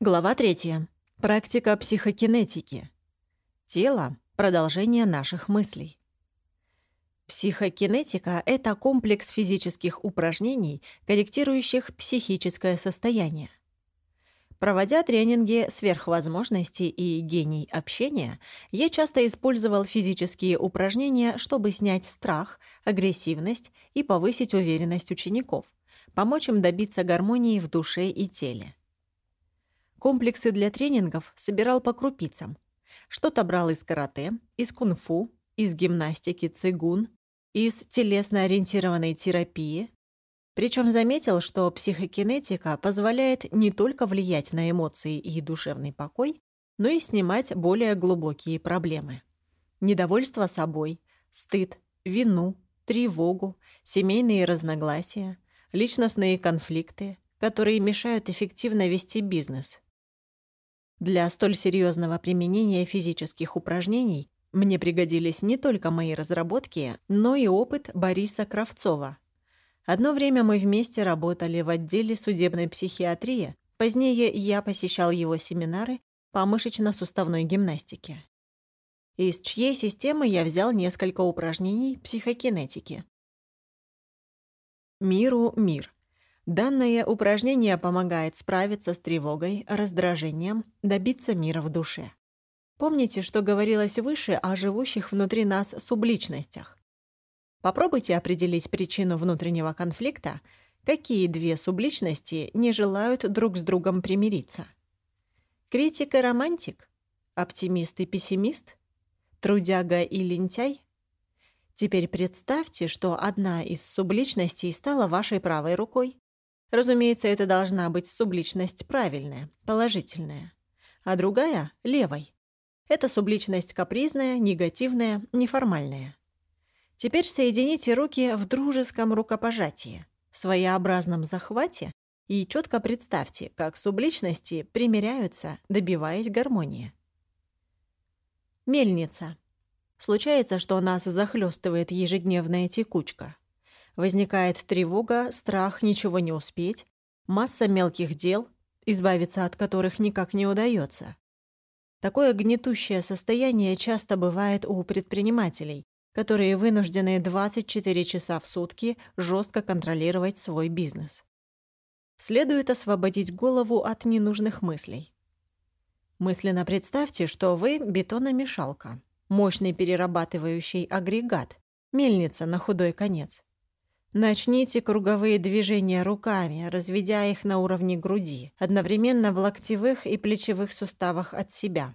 Глава 3. Практика психокинетики. Тело — продолжение наших мыслей. Психокинетика — это комплекс физических упражнений, корректирующих психическое состояние. Проводя тренинги сверхвозможностей и гений общения, я часто использовал физические упражнения, чтобы снять страх, агрессивность и повысить уверенность учеников, помочь им добиться гармонии в душе и теле. Комплексы для тренингов собирал по крупицам. Что-то брал из карате, из кунг-фу, из гимнастики цигун, из телесно-ориентированной терапии. Причем заметил, что психокинетика позволяет не только влиять на эмоции и душевный покой, но и снимать более глубокие проблемы. Недовольство собой, стыд, вину, тревогу, семейные разногласия, личностные конфликты, которые мешают эффективно вести бизнес – для столь серьезного применения физических упражнений мне пригодились не только мои разработки, но и опыт Бориса Кравцова. Одно время мы вместе работали в отделе судебной психиатрии, позднее я посещал его семинары по мышечно-суставной гимнастике. Из чьей системы я взял несколько упражнений психокинетики. Миру мир. Данное упражнение помогает справиться с тревогой, раздражением, добиться мира в душе. Помните, что говорилось выше о живущих внутри нас субличностях? Попробуйте определить причину внутреннего конфликта, какие две субличности не желают друг с другом примириться. Критик и романтик? Оптимист и пессимист? Трудяга и лентяй? Теперь представьте, что одна из субличностей стала вашей правой рукой, Разумеется, это должна быть субличность правильная, положительная. А другая — левой. Это субличность капризная, негативная, неформальная. Теперь соедините руки в дружеском рукопожатии, своеобразном захвате и четко представьте, как субличности примиряются, добиваясь гармонии. Мельница. Случается, что нас захлестывает ежедневная текучка. Возникает тревога, страх ничего не успеть, масса мелких дел, избавиться от которых никак не удается. Такое гнетущее состояние часто бывает у предпринимателей, которые вынуждены 24 часа в сутки жестко контролировать свой бизнес. Следует освободить голову от ненужных мыслей. Мысленно представьте, что вы бетономешалка, мощный перерабатывающий агрегат, мельница на худой конец. Начните круговые движения руками, разведя их на уровне груди, одновременно в локтевых и плечевых суставах от себя.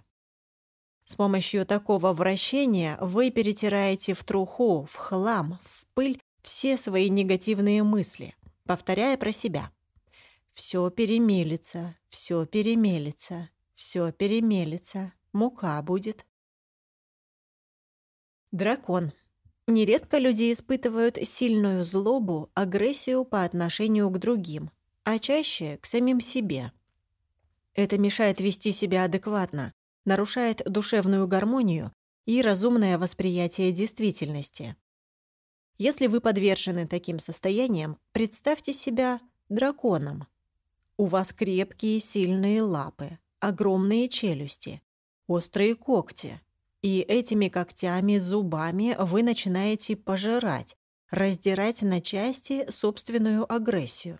С помощью такого вращения вы перетираете в труху, в хлам, в пыль все свои негативные мысли, повторяя про себя. «Все перемелится, все перемелится, все перемелится, мука будет». Дракон. Нередко люди испытывают сильную злобу, агрессию по отношению к другим, а чаще к самим себе. Это мешает вести себя адекватно, нарушает душевную гармонию и разумное восприятие действительности. Если вы подвержены таким состояниям, представьте себя драконом. У вас крепкие сильные лапы, огромные челюсти, острые когти, и этими когтями, зубами вы начинаете пожирать, раздирать на части собственную агрессию.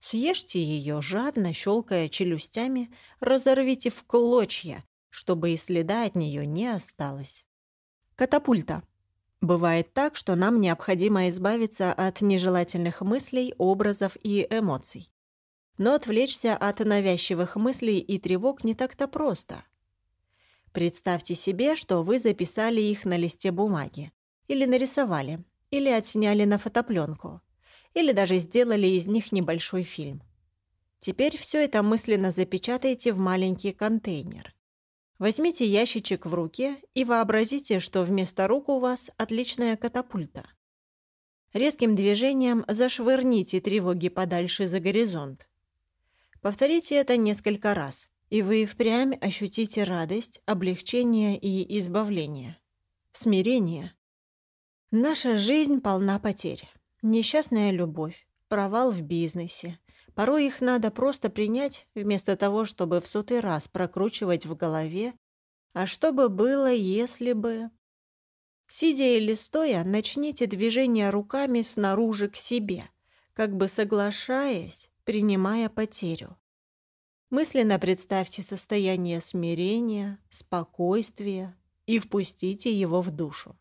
Съешьте ее, жадно щелкая челюстями, разорвите в клочья, чтобы и следа от нее не осталось. Катапульта. Бывает так, что нам необходимо избавиться от нежелательных мыслей, образов и эмоций. Но отвлечься от навязчивых мыслей и тревог не так-то просто. Представьте себе, что вы записали их на листе бумаги, или нарисовали, или отсняли на фотопленку, или даже сделали из них небольшой фильм. Теперь все это мысленно запечатайте в маленький контейнер. Возьмите ящичек в руки и вообразите, что вместо рук у вас отличная катапульта. Резким движением зашвырните тревоги подальше за горизонт. Повторите это несколько раз и вы впрямь ощутите радость, облегчение и избавление. Смирение. Наша жизнь полна потерь. Несчастная любовь, провал в бизнесе, Порой их надо просто принять, вместо того, чтобы в сотый раз прокручивать в голове, а что бы было, если бы... Сидя или стоя, начните движение руками снаружи к себе, как бы соглашаясь, принимая потерю. Мысленно представьте состояние смирения, спокойствия и впустите его в душу.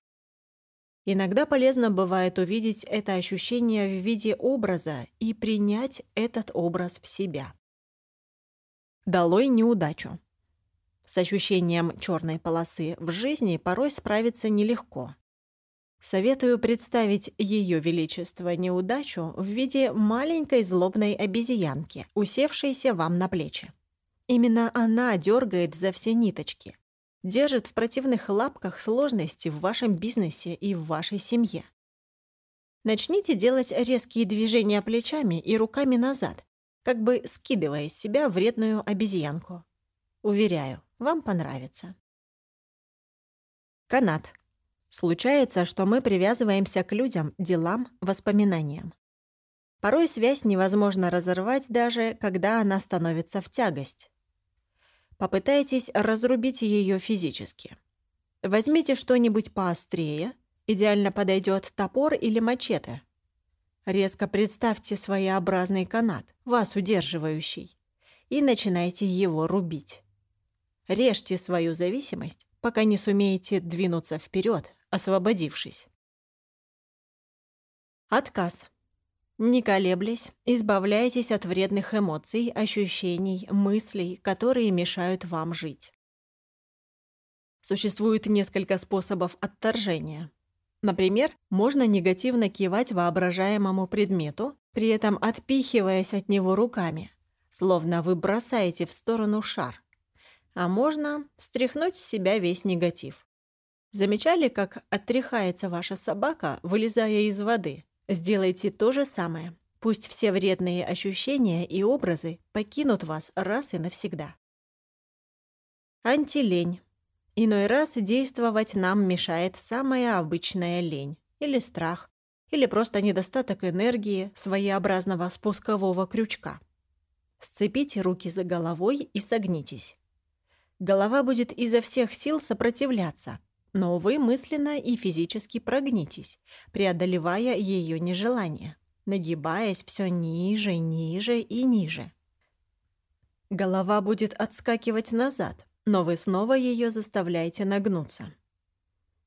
Иногда полезно бывает увидеть это ощущение в виде образа и принять этот образ в себя. Долой неудачу. С ощущением черной полосы в жизни порой справиться нелегко. Советую представить Ее Величество неудачу в виде маленькой злобной обезьянки, усевшейся вам на плечи. Именно она дергает за все ниточки, держит в противных лапках сложности в вашем бизнесе и в вашей семье. Начните делать резкие движения плечами и руками назад, как бы скидывая с себя вредную обезьянку. Уверяю, вам понравится. Канат. Случается, что мы привязываемся к людям, делам, воспоминаниям. Порой связь невозможно разорвать даже, когда она становится в тягость. Попытайтесь разрубить ее физически. Возьмите что-нибудь поострее, идеально подойдет топор или мачете. Резко представьте своеобразный канат, вас удерживающий, и начинайте его рубить. Режьте свою зависимость, пока не сумеете двинуться вперед, освободившись. Отказ. Не колеблясь, избавляйтесь от вредных эмоций, ощущений, мыслей, которые мешают вам жить. Существует несколько способов отторжения. Например, можно негативно кивать воображаемому предмету, при этом отпихиваясь от него руками, словно вы бросаете в сторону шар. А можно стряхнуть с себя весь негатив. Замечали, как оттряхается ваша собака, вылезая из воды? Сделайте то же самое. Пусть все вредные ощущения и образы покинут вас раз и навсегда. Антилень. Иной раз действовать нам мешает самая обычная лень, или страх, или просто недостаток энергии своеобразного спускового крючка. Сцепите руки за головой и согнитесь. Голова будет изо всех сил сопротивляться, но вы мысленно и физически прогнитесь, преодолевая ее нежелание, нагибаясь все ниже, ниже и ниже. Голова будет отскакивать назад, но вы снова ее заставляете нагнуться.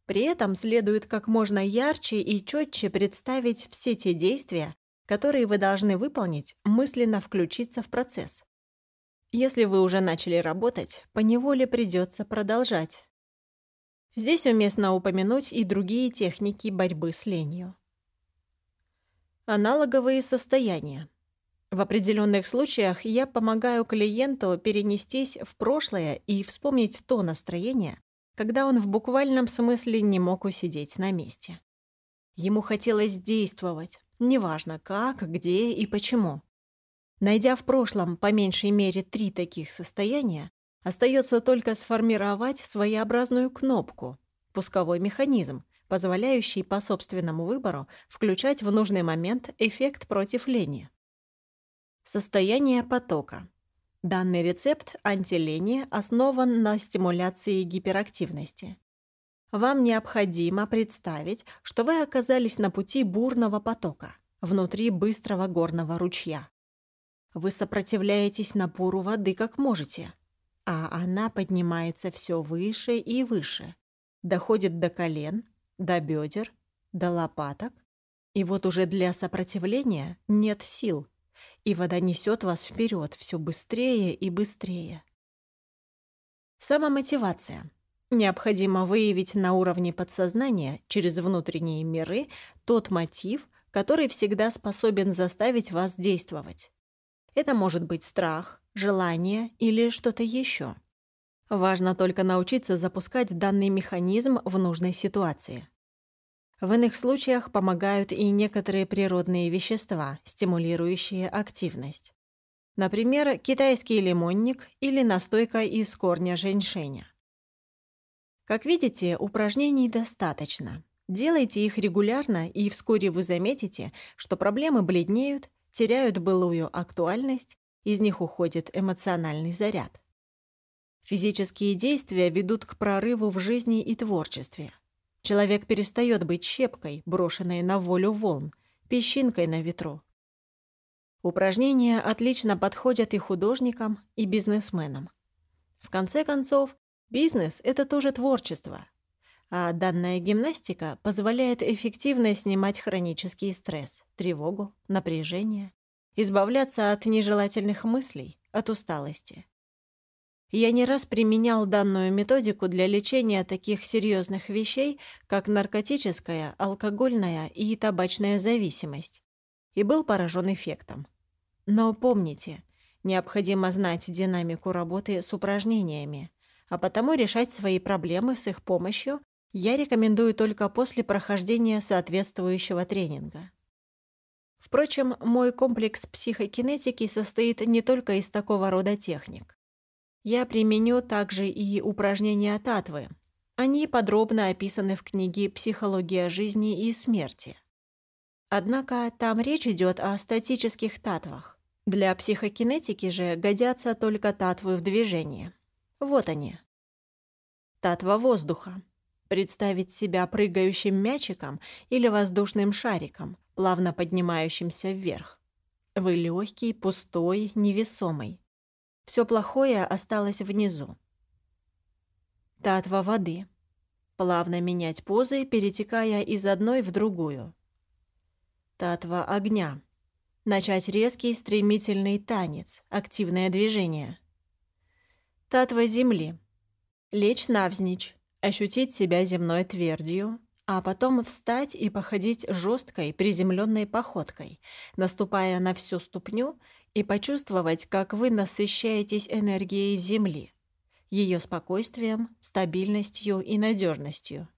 При этом следует как можно ярче и четче представить все те действия, которые вы должны выполнить, мысленно включиться в процесс. Если вы уже начали работать, поневоле придется продолжать, Здесь уместно упомянуть и другие техники борьбы с ленью. Аналоговые состояния. В определенных случаях я помогаю клиенту перенестись в прошлое и вспомнить то настроение, когда он в буквальном смысле не мог усидеть на месте. Ему хотелось действовать, неважно как, где и почему. Найдя в прошлом по меньшей мере три таких состояния, Остается только сформировать своеобразную кнопку, пусковой механизм, позволяющий по собственному выбору включать в нужный момент эффект против лени. Состояние потока. Данный рецепт антилени основан на стимуляции гиперактивности. Вам необходимо представить, что вы оказались на пути бурного потока, внутри быстрого горного ручья. Вы сопротивляетесь напору воды как можете – а она поднимается все выше и выше, доходит до колен, до бедер, до лопаток, и вот уже для сопротивления нет сил, и вода несет вас вперед все быстрее и быстрее. Самомотивация. Необходимо выявить на уровне подсознания через внутренние миры тот мотив, который всегда способен заставить вас действовать. Это может быть страх, желание или что-то еще. Важно только научиться запускать данный механизм в нужной ситуации. В иных случаях помогают и некоторые природные вещества, стимулирующие активность. Например, китайский лимонник или настойка из корня женьшеня. Как видите, упражнений достаточно. Делайте их регулярно, и вскоре вы заметите, что проблемы бледнеют, теряют былую актуальность, из них уходит эмоциональный заряд. Физические действия ведут к прорыву в жизни и творчестве. Человек перестает быть щепкой, брошенной на волю волн, песчинкой на ветру. Упражнения отлично подходят и художникам, и бизнесменам. В конце концов, бизнес – это тоже творчество, а данная гимнастика позволяет эффективно снимать хронический стресс, тревогу, напряжение, избавляться от нежелательных мыслей, от усталости. Я не раз применял данную методику для лечения таких серьезных вещей, как наркотическая, алкогольная и табачная зависимость, и был поражен эффектом. Но помните, необходимо знать динамику работы с упражнениями, а потому решать свои проблемы с их помощью я рекомендую только после прохождения соответствующего тренинга. Впрочем, мой комплекс психокинетики состоит не только из такого рода техник. Я применю также и упражнения татвы. Они подробно описаны в книге «Психология жизни и смерти». Однако там речь идет о статических татвах. Для психокинетики же годятся только татвы в движении. Вот они. Татва воздуха. Представить себя прыгающим мячиком или воздушным шариком, плавно поднимающимся вверх. Вы легкий, пустой, невесомый. Все плохое осталось внизу. Татва воды. Плавно менять позы, перетекая из одной в другую. Татва огня. Начать резкий стремительный танец, активное движение. Татва земли. Лечь навзничь, ощутить себя земной твердью, а потом встать и походить жесткой приземленной походкой, наступая на всю ступню и почувствовать, как вы насыщаетесь энергией земли, ее спокойствием, стабильностью и надежностью.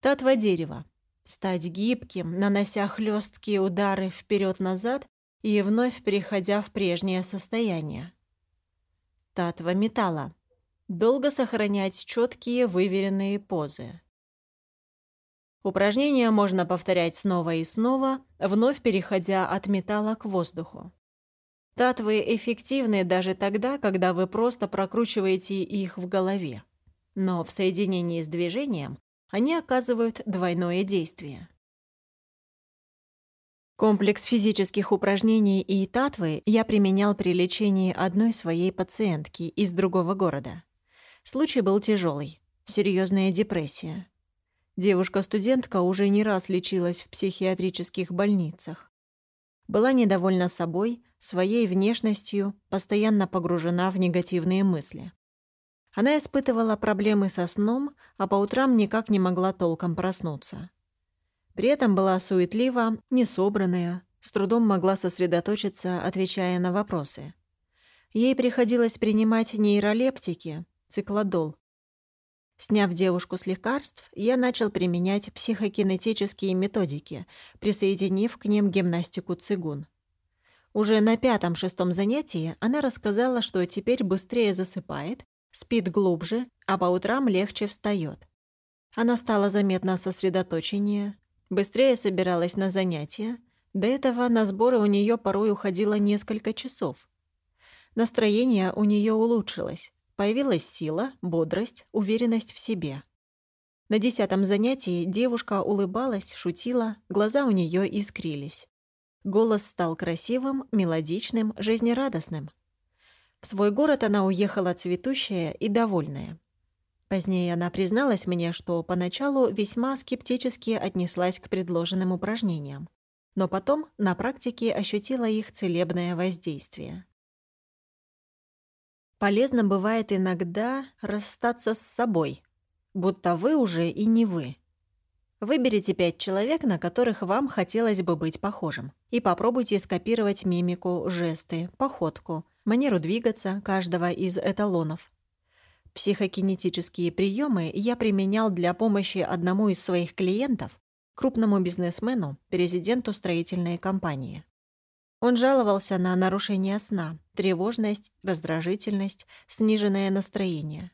Татва дерева стать гибким, нанося хлесткие удары вперед-назад и вновь переходя в прежнее состояние. Татва металла. Долго сохранять четкие выверенные позы. Упражнения можно повторять снова и снова, вновь переходя от металла к воздуху. Татвы эффективны даже тогда, когда вы просто прокручиваете их в голове. Но в соединении с движением они оказывают двойное действие. Комплекс физических упражнений и татвы я применял при лечении одной своей пациентки из другого города. Случай был тяжелый, серьезная депрессия. Девушка-студентка уже не раз лечилась в психиатрических больницах. Была недовольна собой, своей внешностью, постоянно погружена в негативные мысли. Она испытывала проблемы со сном, а по утрам никак не могла толком проснуться. При этом была суетлива, несобранная, с трудом могла сосредоточиться, отвечая на вопросы. Ей приходилось принимать нейролептики, циклодол. Сняв девушку с лекарств, я начал применять психокинетические методики, присоединив к ним гимнастику цигун. Уже на пятом-шестом занятии она рассказала, что теперь быстрее засыпает спит глубже, а по утрам легче встает. Она стала заметно сосредоточеннее, быстрее собиралась на занятия. До этого на сборы у нее порой уходило несколько часов. Настроение у нее улучшилось. Появилась сила, бодрость, уверенность в себе. На десятом занятии девушка улыбалась, шутила, глаза у нее искрились. Голос стал красивым, мелодичным, жизнерадостным. В свой город она уехала цветущая и довольная. Позднее она призналась мне, что поначалу весьма скептически отнеслась к предложенным упражнениям, но потом на практике ощутила их целебное воздействие. Полезно бывает иногда расстаться с собой, будто вы уже и не вы. Выберите пять человек, на которых вам хотелось бы быть похожим, и попробуйте скопировать мимику, жесты, походку, манеру двигаться каждого из эталонов. Психокинетические приемы я применял для помощи одному из своих клиентов, крупному бизнесмену, президенту строительной компании. Он жаловался на нарушение сна, тревожность, раздражительность, сниженное настроение.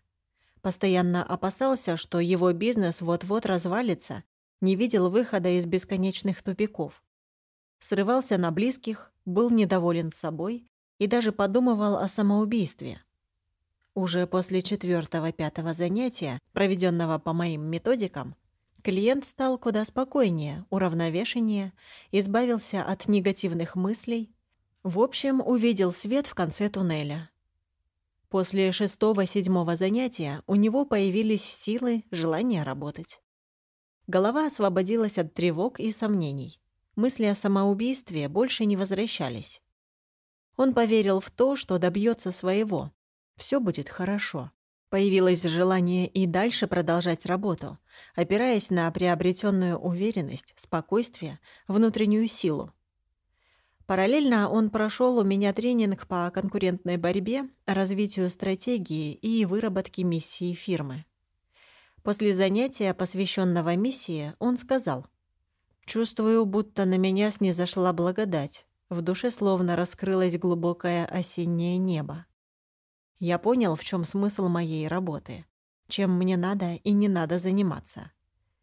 Постоянно опасался, что его бизнес вот-вот развалится, не видел выхода из бесконечных тупиков. срывался на близких, был недоволен собой и даже подумывал о самоубийстве. Уже после четвертого-пятого занятия, проведенного по моим методикам, клиент стал куда спокойнее, уравновешеннее, избавился от негативных мыслей, в общем, увидел свет в конце туннеля. После шестого-седьмого занятия у него появились силы, желание работать. Голова освободилась от тревог и сомнений. Мысли о самоубийстве больше не возвращались. Он поверил в то, что добьется своего. Все будет хорошо. Появилось желание и дальше продолжать работу, опираясь на приобретенную уверенность, спокойствие, внутреннюю силу. Параллельно он прошел у меня тренинг по конкурентной борьбе, развитию стратегии и выработке миссии фирмы. После занятия, посвященного миссии, он сказал, «Чувствую, будто на меня снизошла благодать. В душе словно раскрылось глубокое осеннее небо. Я понял, в чем смысл моей работы, чем мне надо и не надо заниматься.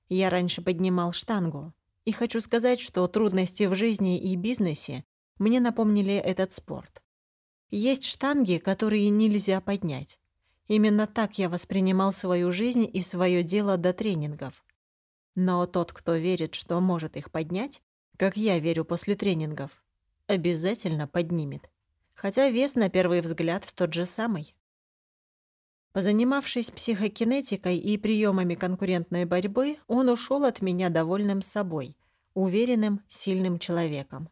Я раньше поднимал штангу, и хочу сказать, что трудности в жизни и бизнесе мне напомнили этот спорт. Есть штанги, которые нельзя поднять. Именно так я воспринимал свою жизнь и свое дело до тренингов. Но тот, кто верит, что может их поднять, как я верю после тренингов, обязательно поднимет. Хотя вес на первый взгляд тот же самый. Позанимавшись психокинетикой и приемами конкурентной борьбы, он ушел от меня довольным собой, уверенным, сильным человеком.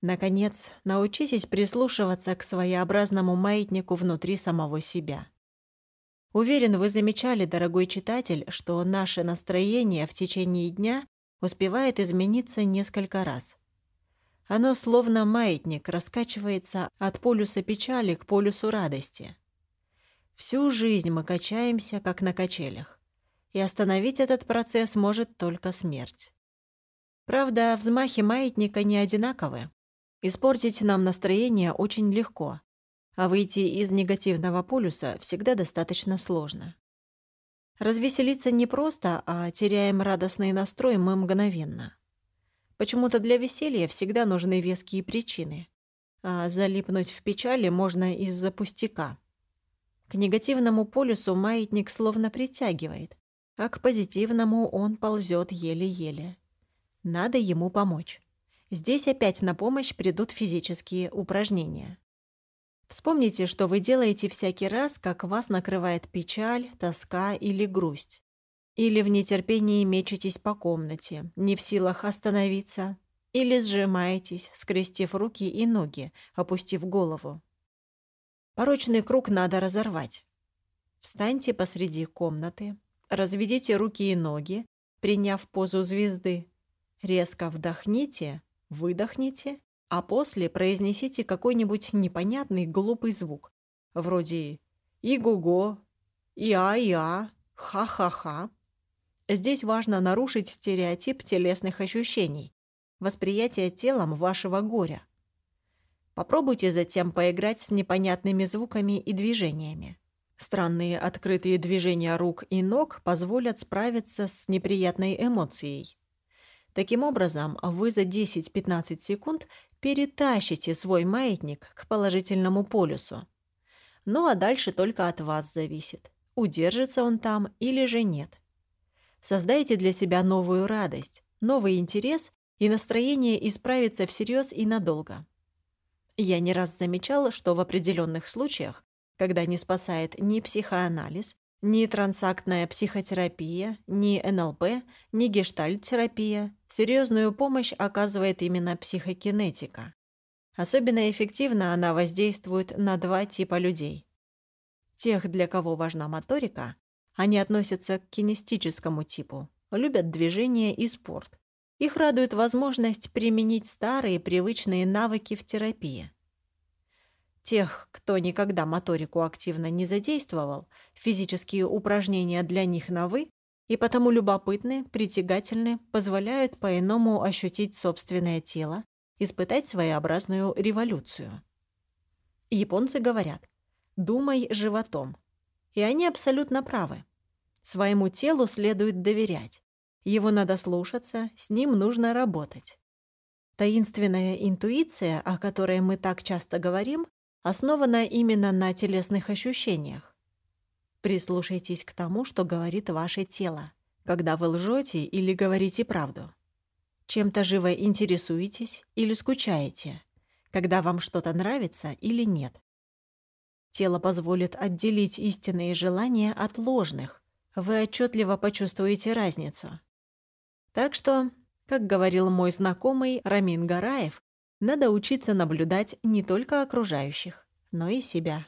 Наконец, научитесь прислушиваться к своеобразному маятнику внутри самого себя. Уверен, вы замечали, дорогой читатель, что наше настроение в течение дня успевает измениться несколько раз. Оно словно маятник раскачивается от полюса печали к полюсу радости. Всю жизнь мы качаемся, как на качелях, и остановить этот процесс может только смерть. Правда, взмахи маятника не одинаковы. Испортить нам настроение очень легко, а выйти из негативного полюса всегда достаточно сложно. Развеселиться не просто, а теряем радостный настрой мы мгновенно. Почему-то для веселья всегда нужны веские причины, а залипнуть в печали можно из-за пустяка. К негативному полюсу маятник словно притягивает, а к позитивному он ползет еле-еле. Надо ему помочь. Здесь опять на помощь придут физические упражнения. Вспомните, что вы делаете всякий раз, как вас накрывает печаль, тоска или грусть. Или в нетерпении мечетесь по комнате, не в силах остановиться. Или сжимаетесь, скрестив руки и ноги, опустив голову. Порочный круг надо разорвать. Встаньте посреди комнаты, разведите руки и ноги, приняв позу звезды. Резко вдохните, выдохните, а после произнесите какой-нибудь непонятный глупый звук, вроде «и-го-го», «и-а-и-а», «ха-ха-ха». Здесь важно нарушить стереотип телесных ощущений, восприятие телом вашего горя. Попробуйте затем поиграть с непонятными звуками и движениями. Странные открытые движения рук и ног позволят справиться с неприятной эмоцией. Таким образом, вы за 10-15 секунд перетащите свой маятник к положительному полюсу. Ну а дальше только от вас зависит, удержится он там или же нет. Создайте для себя новую радость, новый интерес, и настроение исправится всерьез и надолго. Я не раз замечала, что в определенных случаях, когда не спасает ни психоанализ, ни трансактная психотерапия, ни НЛП, ни гештальт-терапия, серьезную помощь оказывает именно психокинетика. Особенно эффективно она воздействует на два типа людей. Тех, для кого важна моторика, они относятся к кинестическому типу, любят движение и спорт. Их радует возможность применить старые привычные навыки в терапии. Тех, кто никогда моторику активно не задействовал, физические упражнения для них новы и потому любопытны, притягательны, позволяют по-иному ощутить собственное тело, испытать своеобразную революцию. Японцы говорят «думай животом», и они абсолютно правы. Своему телу следует доверять. Его надо слушаться, с ним нужно работать. Таинственная интуиция, о которой мы так часто говорим, основана именно на телесных ощущениях. Прислушайтесь к тому, что говорит ваше тело, когда вы лжете или говорите правду. Чем-то живо интересуетесь или скучаете, когда вам что-то нравится или нет. Тело позволит отделить истинные желания от ложных. Вы отчетливо почувствуете разницу. Так что, как говорил мой знакомый Рамин Гараев, надо учиться наблюдать не только окружающих, но и себя.